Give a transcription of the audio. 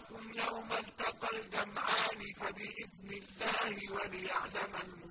أَنذَرْتُكُمْ يَوْمَ الْتَقَى الْجَمْعَانِ فَبِإِذْنِ اللَّهِ وَلِيَعْلَمَ الْمُؤْمِنِينَ